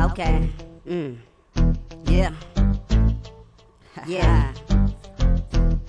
Okay. Mm. Yeah. yeah.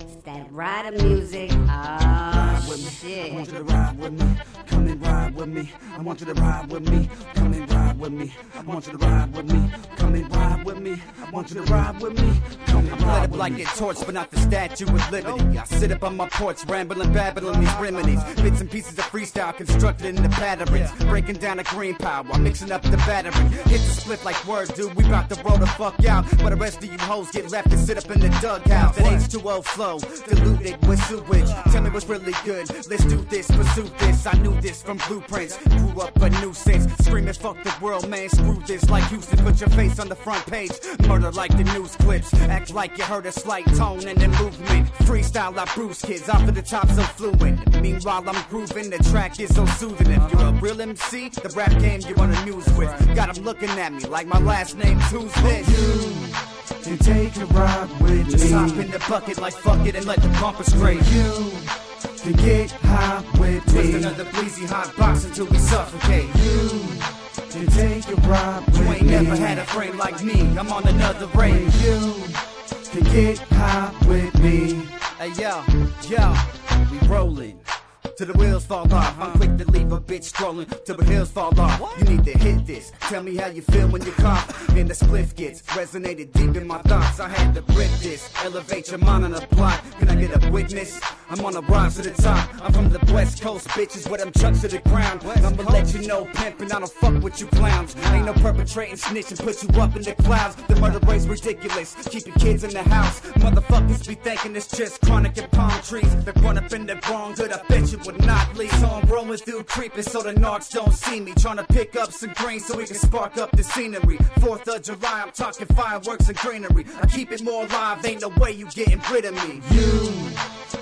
It's that rider music. Oh, with me. I want you to ride with me. Come and ride with me. I want you to ride with me. Come and ride with me. I want you to ride with me. Come and ride with me. I want you to ride with me. Come and ride up with like a torch, but not the statue of liberty. I sit up on my porch, rambling, babbling these remedies. Bits and pieces of freestyle constructed into patterns. Breaking down a green power, mixing up the battery. Hit the split like words, dude. We bout to roll the fuck out. But the rest of you hoes get left to sit up in the dughouse. That H2O flow, diluted with sewage. Tell me what's really good. Let's do this, pursue this. I knew this from blueprints. Grew up a nuisance. Screaming, fuck the world, man. Screw this. Like Houston, put your face on the front page. Murder like the news clips. Act like you heard a slight tone and then movement. Freestyle, I bruise kids off of the top so fluent. Meanwhile, I'm grooving. The track is so soothing. If you're a real MC, the rap game you on the news with. Got 'em looking at me like my last name's who's this? And take a ride with Just me. hop in the bucket like fuck it and let the bumper scrape. You can get high with me. Twist me. another bleezy hot box until we suffocate. You to take a ride with You me. ain't never had a frame like me. I'm on another range. You to get high with me. Hey yo, yo, we rolling. Till the wheels fall off. I'm uh-huh. quick to leave a bitch strolling till the hills fall off. You need to hit this. Tell me how you feel when you cough. And the spliff gets resonated deep in my thoughts. I had to rip this. Elevate your mind on the block. Can I get a witness? I'm on a rise to the top. I'm from the west coast, bitches. Where them chucks to the ground. I'ma let you know, pimpin'. I don't fuck with you clowns. Ain't no perpetrating snitch and put you up in the clouds. The murder rate's ridiculous. Keep your kids in the house. Motherfuckers be thinking it's just chronic and palm trees. They run up in the wrong good. I bet you would not leave. So I'm rolling through creeping so the narcs don't see me. Trying to pick up some green so we can spark up the scenery. Fourth of July, I'm talking fireworks and greenery. I keep it more alive. Ain't no way you getting rid of me. You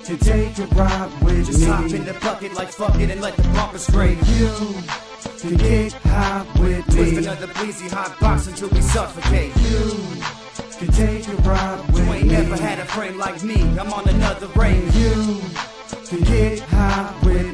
can take a ride with Just me. hop in the bucket like fuck it and let the bumper scrape. You can get high with Twist me. another bleezy hot box until we suffocate. You can take a ride with You ain't me. never had a frame like me. I'm on another range. You can get high with